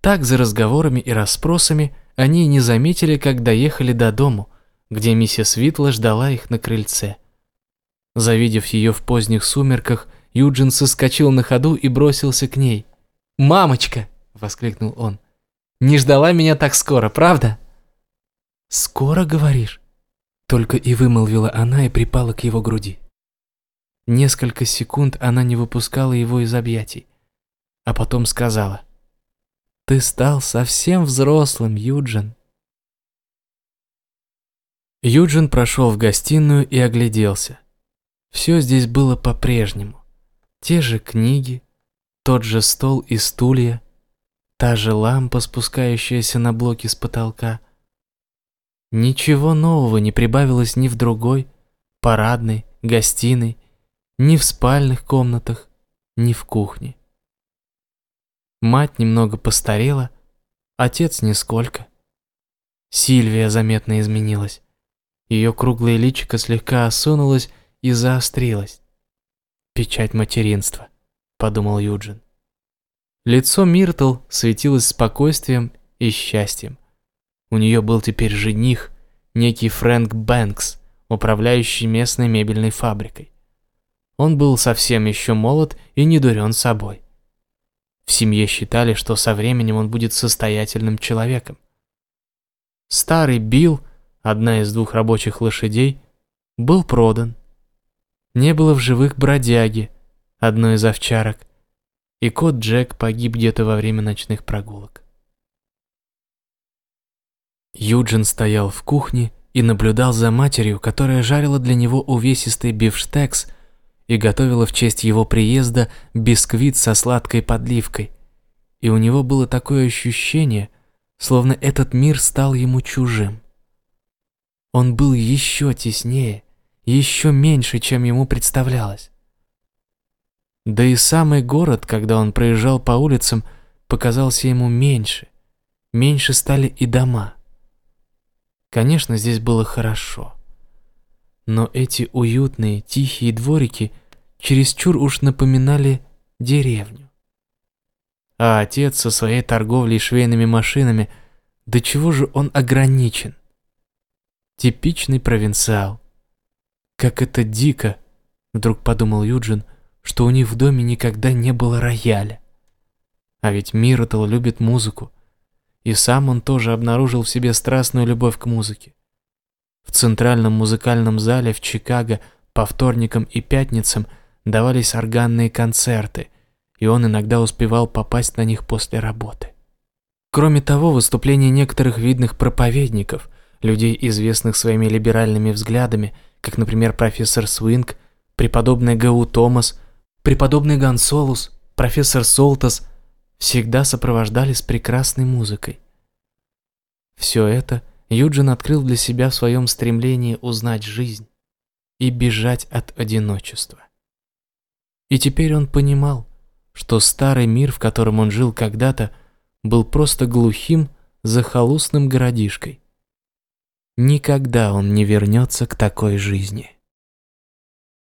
Так за разговорами и расспросами они не заметили, как доехали до дому, где миссис Витла ждала их на крыльце. Завидев ее в поздних сумерках, Юджин соскочил на ходу и бросился к ней. «Мамочка!» – воскликнул он. «Не ждала меня так скоро, правда?» «Скоро, говоришь?» Только и вымолвила она и припала к его груди. Несколько секунд она не выпускала его из объятий, а потом сказала. «Ты стал совсем взрослым, Юджин». Юджин прошел в гостиную и огляделся. Все здесь было по-прежнему. Те же книги, тот же стол и стулья, та же лампа, спускающаяся на блоки с потолка. Ничего нового не прибавилось ни в другой, парадной, гостиной, ни в спальных комнатах, ни в кухне. Мать немного постарела, отец нисколько. Сильвия заметно изменилась. Ее круглое личико слегка осунулось и заострилось. Печать материнства подумал Юджин. Лицо Миртл светилось спокойствием и счастьем. У нее был теперь жених, некий Фрэнк Бэнкс, управляющий местной мебельной фабрикой. Он был совсем еще молод и не дурен собой. Семье считали, что со временем он будет состоятельным человеком. Старый Билл, одна из двух рабочих лошадей, был продан. Не было в живых бродяги, одной из овчарок, и кот Джек погиб где-то во время ночных прогулок. Юджин стоял в кухне и наблюдал за матерью, которая жарила для него увесистый бифштекс и готовила в честь его приезда бисквит со сладкой подливкой. И у него было такое ощущение, словно этот мир стал ему чужим. Он был еще теснее, еще меньше, чем ему представлялось. Да и самый город, когда он проезжал по улицам, показался ему меньше. Меньше стали и дома. Конечно, здесь было хорошо. Но эти уютные, тихие дворики чересчур уж напоминали деревню. А отец со своей торговлей швейными машинами, до чего же он ограничен? Типичный провинциал. Как это дико, вдруг подумал Юджин, — что у них в доме никогда не было рояля. А ведь Миротл любит музыку, и сам он тоже обнаружил в себе страстную любовь к музыке. В центральном музыкальном зале в Чикаго по вторникам и пятницам давались органные концерты, и он иногда успевал попасть на них после работы. Кроме того, выступления некоторых видных проповедников, людей, известных своими либеральными взглядами, как, например, профессор Свинг, преподобный Гау Томас – Преподобный Гонсолус, профессор Солтас всегда сопровождались прекрасной музыкой. Все это Юджин открыл для себя в своем стремлении узнать жизнь и бежать от одиночества. И теперь он понимал, что старый мир, в котором он жил когда-то, был просто глухим, захолустным городишкой. Никогда он не вернется к такой жизни.